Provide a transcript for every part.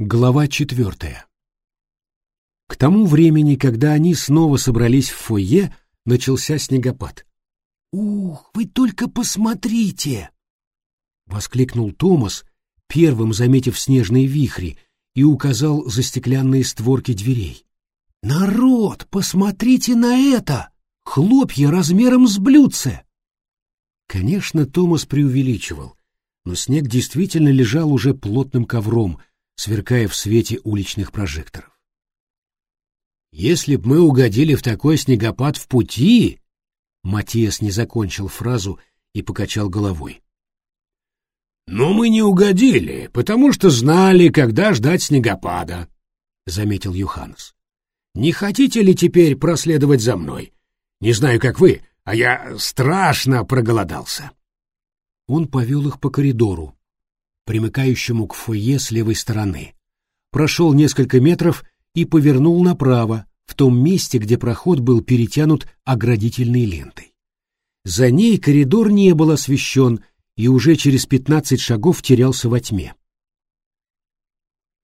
Глава четвертая. К тому времени, когда они снова собрались в фойе, начался снегопад. «Ух, вы только посмотрите!» — воскликнул Томас, первым заметив снежные вихри, и указал за стеклянные створки дверей. «Народ, посмотрите на это! Хлопья размером с блюдце!» Конечно, Томас преувеличивал, но снег действительно лежал уже плотным ковром, сверкая в свете уличных прожекторов. «Если б мы угодили в такой снегопад в пути...» Матиас не закончил фразу и покачал головой. «Но мы не угодили, потому что знали, когда ждать снегопада», — заметил Юханс. «Не хотите ли теперь проследовать за мной? Не знаю, как вы, а я страшно проголодался». Он повел их по коридору, примыкающему к фойе с левой стороны. Прошел несколько метров и повернул направо, в том месте, где проход был перетянут оградительной лентой. За ней коридор не был освещен и уже через пятнадцать шагов терялся во тьме.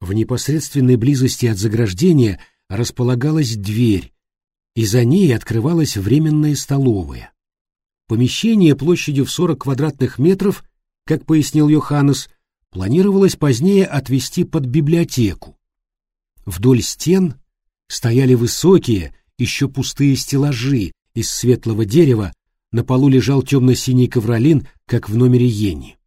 В непосредственной близости от заграждения располагалась дверь, и за ней открывалась временная столовая. Помещение площадью в 40 квадратных метров, как пояснил Йоханнес, планировалось позднее отвести под библиотеку. Вдоль стен стояли высокие, еще пустые стеллажи из светлого дерева, на полу лежал темно-синий ковролин, как в номере Йенни.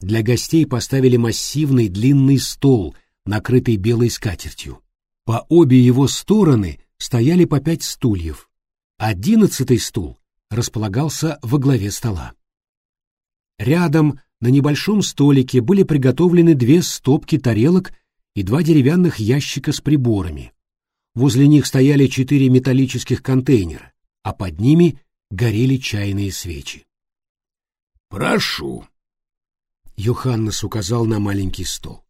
Для гостей поставили массивный длинный стол, накрытый белой скатертью. По обе его стороны стояли по пять стульев. Одиннадцатый стул располагался во главе стола. Рядом на небольшом столике были приготовлены две стопки тарелок и два деревянных ящика с приборами. Возле них стояли четыре металлических контейнера, а под ними горели чайные свечи. «Прошу», — Йоханнес указал на маленький стол.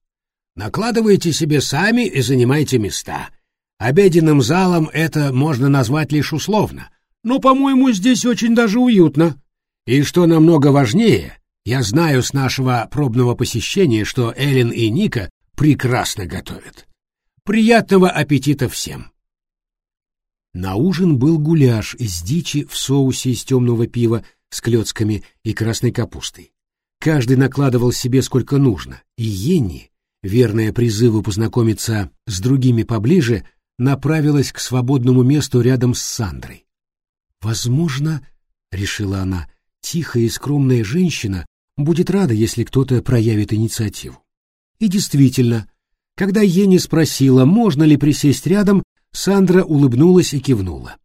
«Накладывайте себе сами и занимайте места. Обеденным залом это можно назвать лишь условно, но, по-моему, здесь очень даже уютно. И что намного важнее, я знаю с нашего пробного посещения, что Эллен и Ника прекрасно готовят. Приятного аппетита всем!» На ужин был гуляш из дичи в соусе из темного пива с клетками и красной капустой. Каждый накладывал себе сколько нужно, и Йенни, верная призыву познакомиться с другими поближе, направилась к свободному месту рядом с Сандрой. «Возможно, — решила она, — тихая и скромная женщина будет рада, если кто-то проявит инициативу». И действительно, когда Ени спросила, можно ли присесть рядом, Сандра улыбнулась и кивнула.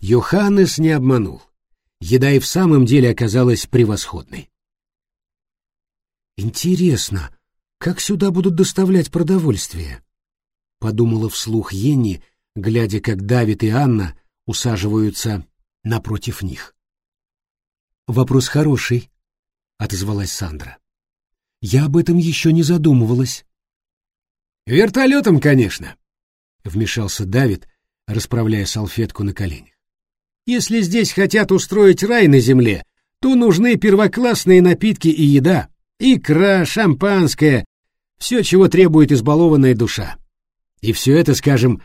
Йоханнес не обманул. Еда и в самом деле оказалась превосходной. «Интересно, как сюда будут доставлять продовольствие?» — подумала вслух Йенни, глядя, как Давид и Анна усаживаются напротив них. «Вопрос хороший», — отозвалась Сандра. «Я об этом еще не задумывалась». Вертолетом, конечно, вмешался Давид, расправляя салфетку на коленях. Если здесь хотят устроить рай на земле, то нужны первоклассные напитки и еда, икра, шампанское, все, чего требует избалованная душа. И все это, скажем,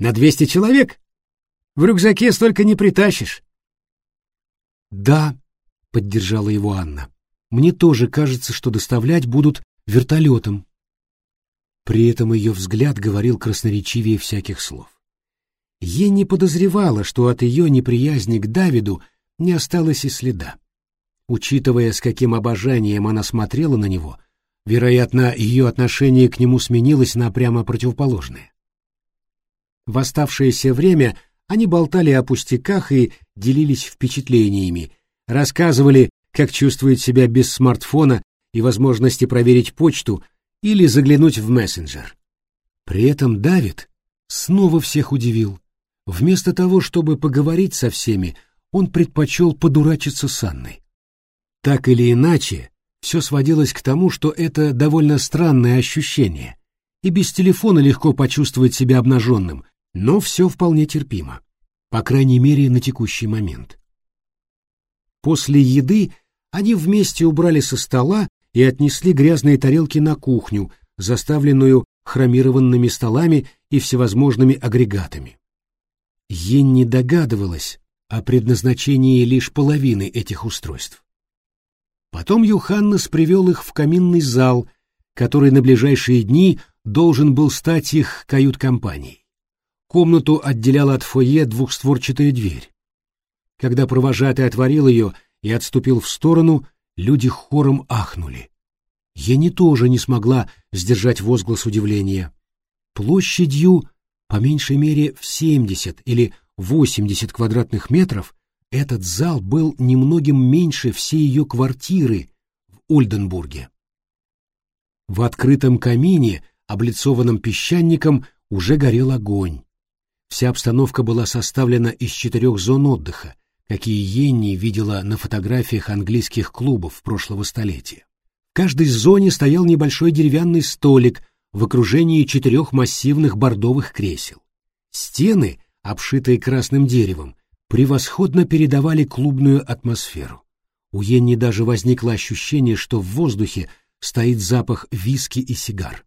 на двести человек? В рюкзаке столько не притащишь. Да, поддержала его Анна. Мне тоже кажется, что доставлять будут вертолетом. При этом ее взгляд говорил красноречивее всяких слов. Ей не подозревала, что от ее неприязни к Давиду не осталось и следа. Учитывая, с каким обожанием она смотрела на него, вероятно, ее отношение к нему сменилось на прямо противоположное. В оставшееся время они болтали о пустяках и делились впечатлениями, рассказывали, как чувствуют себя без смартфона и возможности проверить почту, или заглянуть в мессенджер. При этом Давид снова всех удивил. Вместо того, чтобы поговорить со всеми, он предпочел подурачиться с Анной. Так или иначе, все сводилось к тому, что это довольно странное ощущение, и без телефона легко почувствовать себя обнаженным, но все вполне терпимо, по крайней мере на текущий момент. После еды они вместе убрали со стола и отнесли грязные тарелки на кухню, заставленную хромированными столами и всевозможными агрегатами. Енни догадывалась о предназначении лишь половины этих устройств. Потом Юханнес привел их в каминный зал, который на ближайшие дни должен был стать их кают-компанией. Комнату отделяла от фойе двухстворчатая дверь. Когда провожатый отворил ее и отступил в сторону, люди хором ахнули. Ени тоже не смогла сдержать возглас удивления. Площадью, по меньшей мере, в 70 или 80 квадратных метров, этот зал был немногим меньше всей ее квартиры в Ольденбурге. В открытом камине, облицованном песчаником, уже горел огонь. Вся обстановка была составлена из четырех зон отдыха, какие Йенни видела на фотографиях английских клубов прошлого столетия. В каждой зоне стоял небольшой деревянный столик в окружении четырех массивных бордовых кресел. Стены, обшитые красным деревом, превосходно передавали клубную атмосферу. У Йенни даже возникло ощущение, что в воздухе стоит запах виски и сигар.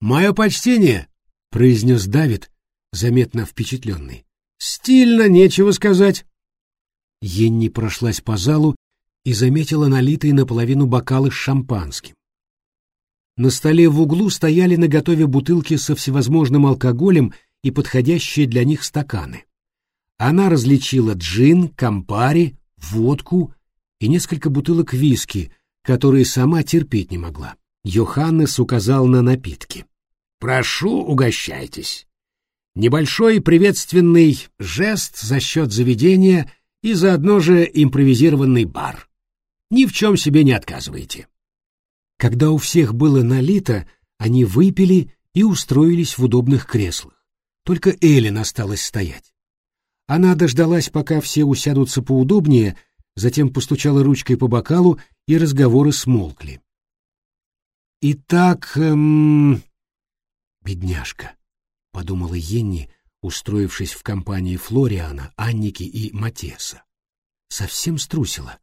«Мое почтение!» — произнес Давид, заметно впечатленный. Стильно, нечего сказать. Енни прошлась по залу и заметила налитые наполовину бокалы с шампанским. На столе в углу стояли наготове бутылки со всевозможным алкоголем и подходящие для них стаканы. Она различила джин, кампари, водку и несколько бутылок виски, которые сама терпеть не могла. Йоханнес указал на напитки. «Прошу, угощайтесь. Небольшой приветственный жест за счет заведения и заодно же импровизированный бар. Ни в чем себе не отказывайте. Когда у всех было налито, они выпили и устроились в удобных креслах. Только Эллен осталась стоять. Она дождалась, пока все усядутся поудобнее, затем постучала ручкой по бокалу, и разговоры смолкли. «Итак, эм... бедняжка, — подумала Енни, устроившись в компании Флориана, Анники и Матеса. Совсем струсила.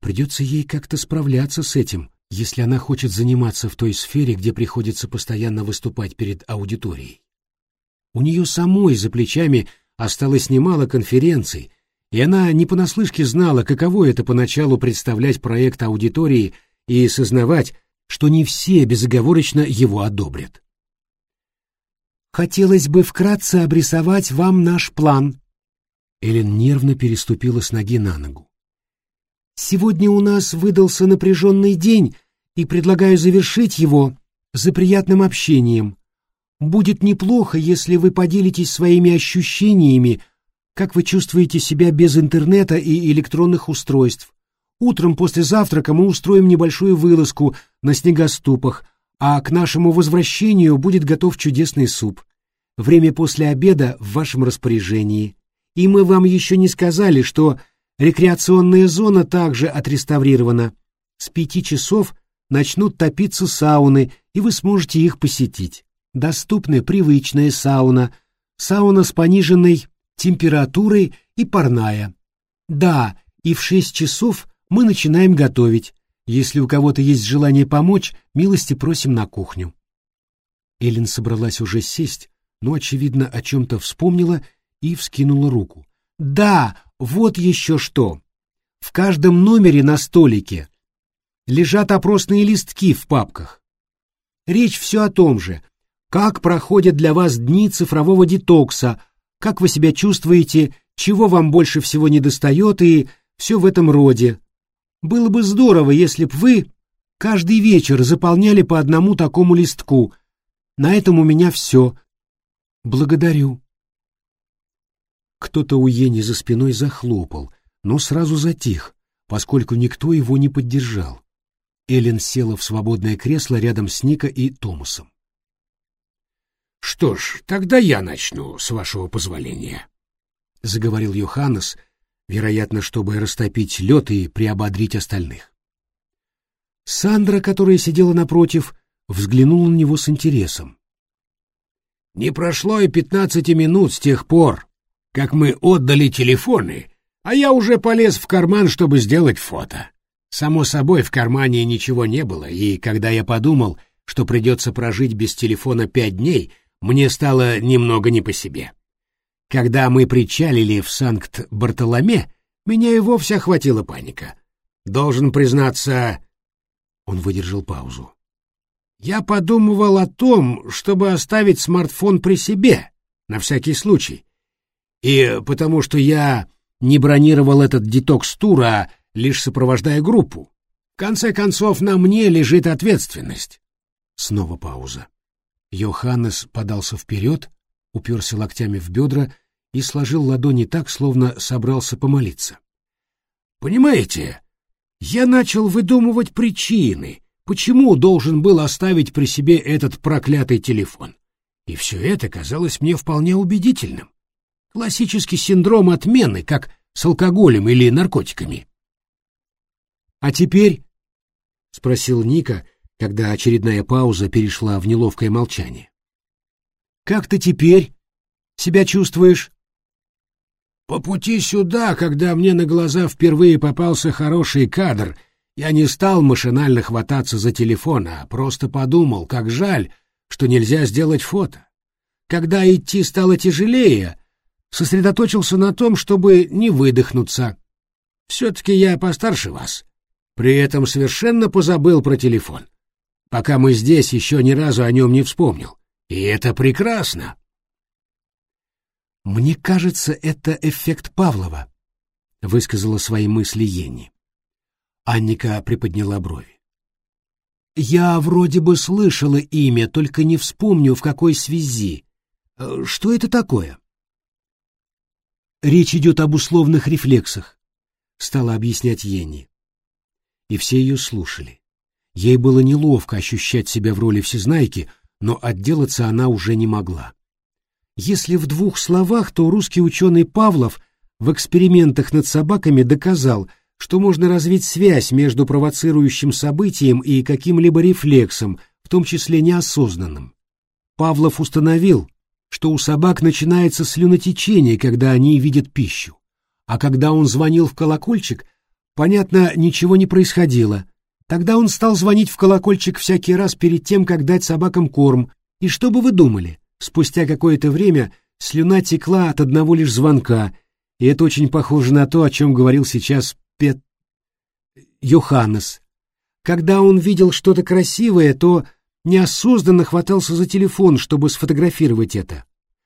Придется ей как-то справляться с этим, если она хочет заниматься в той сфере, где приходится постоянно выступать перед аудиторией. У нее самой за плечами осталось немало конференций, и она не понаслышке знала, каково это поначалу представлять проект аудитории и сознавать, что не все безоговорочно его одобрят. Хотелось бы вкратце обрисовать вам наш план. Элен нервно переступила с ноги на ногу. Сегодня у нас выдался напряженный день, и предлагаю завершить его за приятным общением. Будет неплохо, если вы поделитесь своими ощущениями, как вы чувствуете себя без интернета и электронных устройств. Утром после завтрака мы устроим небольшую вылазку на снегоступах, а к нашему возвращению будет готов чудесный суп. Время после обеда в вашем распоряжении. И мы вам еще не сказали, что рекреационная зона также отреставрирована. С пяти часов начнут топиться сауны, и вы сможете их посетить. Доступны привычная сауна, сауна с пониженной температурой и парная. Да, и в шесть часов мы начинаем готовить. Если у кого-то есть желание помочь, милости просим на кухню. Эллен собралась уже сесть, но, очевидно, о чем-то вспомнила и вскинула руку. «Да, вот еще что! В каждом номере на столике лежат опросные листки в папках. Речь все о том же, как проходят для вас дни цифрового детокса, как вы себя чувствуете, чего вам больше всего недостает и все в этом роде. Было бы здорово, если б вы каждый вечер заполняли по одному такому листку. На этом у меня все. Благодарю. Кто-то у Ени за спиной захлопал, но сразу затих, поскольку никто его не поддержал. Эллен села в свободное кресло рядом с Ника и Томасом. «Что ж, тогда я начну, с вашего позволения», — заговорил Йоханнес, вероятно, чтобы растопить лед и приободрить остальных. Сандра, которая сидела напротив, взглянула на него с интересом. «Не прошло и пятнадцати минут с тех пор, как мы отдали телефоны, а я уже полез в карман, чтобы сделать фото. Само собой, в кармане ничего не было, и когда я подумал, что придется прожить без телефона пять дней, мне стало немного не по себе. Когда мы причалили в Санкт-Бартоломе, меня и вовсе охватила паника. Должен признаться... Он выдержал паузу. Я подумывал о том, чтобы оставить смартфон при себе, на всякий случай. И потому что я не бронировал этот детокс-тур, а лишь сопровождая группу. В конце концов, на мне лежит ответственность. Снова пауза. Йоханнес подался вперед, уперся локтями в бедра и сложил ладони так, словно собрался помолиться. «Понимаете, я начал выдумывать причины, почему должен был оставить при себе этот проклятый телефон. И все это казалось мне вполне убедительным. Классический синдром отмены, как с алкоголем или наркотиками. «А теперь?» — спросил Ника, когда очередная пауза перешла в неловкое молчание. «Как ты теперь себя чувствуешь?» «По пути сюда, когда мне на глаза впервые попался хороший кадр, я не стал машинально хвататься за телефон, а просто подумал, как жаль, что нельзя сделать фото. Когда идти стало тяжелее, сосредоточился на том, чтобы не выдохнуться. Все-таки я постарше вас. При этом совершенно позабыл про телефон. Пока мы здесь, еще ни разу о нем не вспомнил. И это прекрасно. «Мне кажется, это эффект Павлова», — высказала свои мысли Енни. Анника приподняла брови. «Я вроде бы слышала имя, только не вспомню, в какой связи. Э, что это такое?» «Речь идет об условных рефлексах», — стала объяснять Енни. И все ее слушали. Ей было неловко ощущать себя в роли всезнайки, но отделаться она уже не могла. Если в двух словах, то русский ученый Павлов в экспериментах над собаками доказал, что можно развить связь между провоцирующим событием и каким-либо рефлексом, в том числе неосознанным. Павлов установил, что у собак начинается слюнотечение, когда они видят пищу. А когда он звонил в колокольчик, понятно, ничего не происходило. Тогда он стал звонить в колокольчик всякий раз перед тем, как дать собакам корм. И что бы вы думали? Спустя какое-то время слюна текла от одного лишь звонка, и это очень похоже на то, о чем говорил сейчас Пет... Йоханнес. Когда он видел что-то красивое, то неосознанно хватался за телефон, чтобы сфотографировать это,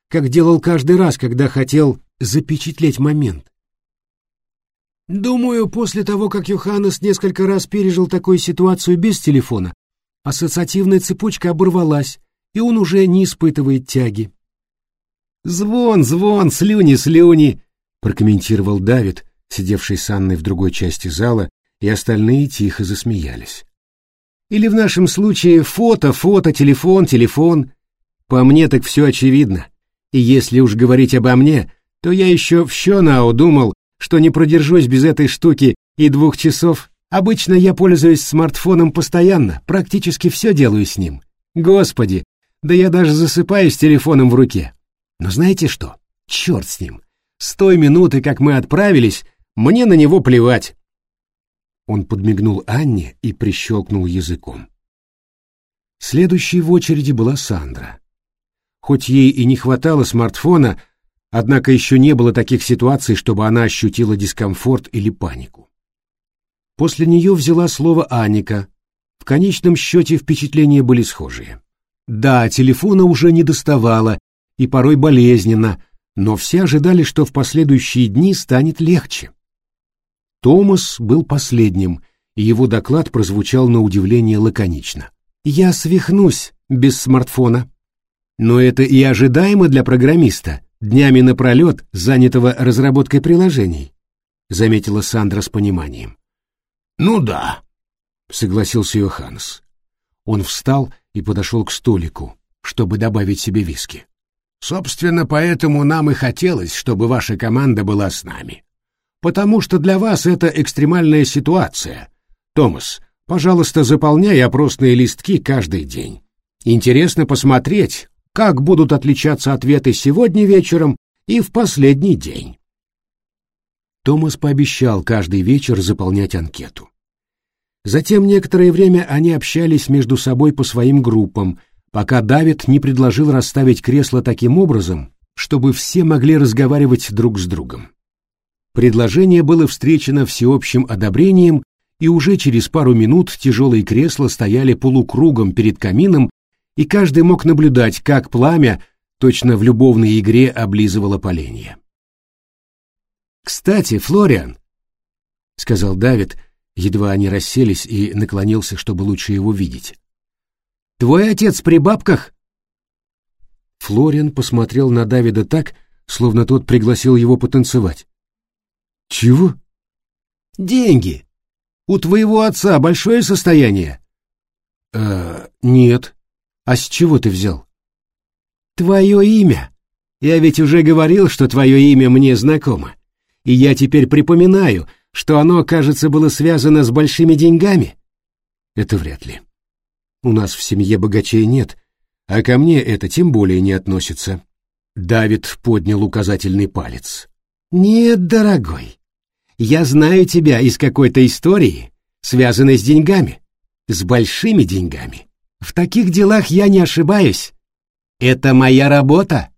как делал каждый раз, когда хотел запечатлеть момент. Думаю, после того, как Йоханнес несколько раз пережил такую ситуацию без телефона, ассоциативная цепочка оборвалась, и он уже не испытывает тяги. «Звон, звон, слюни, слюни!» — прокомментировал Давид, сидевший с Анной в другой части зала, и остальные тихо засмеялись. Или в нашем случае фото, фото, телефон, телефон. По мне так все очевидно. И если уж говорить обо мне, то я еще в Щонау думал, что не продержусь без этой штуки и двух часов. Обычно я пользуюсь смартфоном постоянно, практически все делаю с ним. Господи, да я даже засыпаю с телефоном в руке. Но знаете что? Черт с ним. С той минуты, как мы отправились, мне на него плевать. Он подмигнул Анне и прищелкнул языком. Следующей в очереди была Сандра. Хоть ей и не хватало смартфона, однако еще не было таких ситуаций, чтобы она ощутила дискомфорт или панику. После нее взяла слово Аника. В конечном счете впечатления были схожие. Да, телефона уже не доставала, и порой болезненно, но все ожидали, что в последующие дни станет легче. Томас был последним, и его доклад прозвучал на удивление лаконично. «Я свихнусь без смартфона». Но это и ожидаемо для программиста, днями напролет, занятого разработкой приложений, заметила Сандра с пониманием. «Ну да», — согласился Йоханнес. Он встал и подошел к столику, чтобы добавить себе виски. «Собственно, поэтому нам и хотелось, чтобы ваша команда была с нами потому что для вас это экстремальная ситуация. Томас, пожалуйста, заполняй опросные листки каждый день. Интересно посмотреть, как будут отличаться ответы сегодня вечером и в последний день. Томас пообещал каждый вечер заполнять анкету. Затем некоторое время они общались между собой по своим группам, пока Давид не предложил расставить кресла таким образом, чтобы все могли разговаривать друг с другом. Предложение было встречено всеобщим одобрением, и уже через пару минут тяжелые кресла стояли полукругом перед камином, и каждый мог наблюдать, как пламя, точно в любовной игре, облизывало поленья. «Кстати, Флориан», — сказал Давид, едва они расселись и наклонился, чтобы лучше его видеть. «Твой отец при бабках?» Флориан посмотрел на Давида так, словно тот пригласил его потанцевать. «Чего?» «Деньги. У твоего отца большое состояние?» «Э, нет. А с чего ты взял?» «Твое имя. Я ведь уже говорил, что твое имя мне знакомо и я теперь припоминаю, что оно, кажется, было связано с большими деньгами? Это вряд ли. У нас в семье богачей нет, а ко мне это тем более не относится. Давид поднял указательный палец. Нет, дорогой, я знаю тебя из какой-то истории, связанной с деньгами, с большими деньгами. В таких делах я не ошибаюсь. Это моя работа.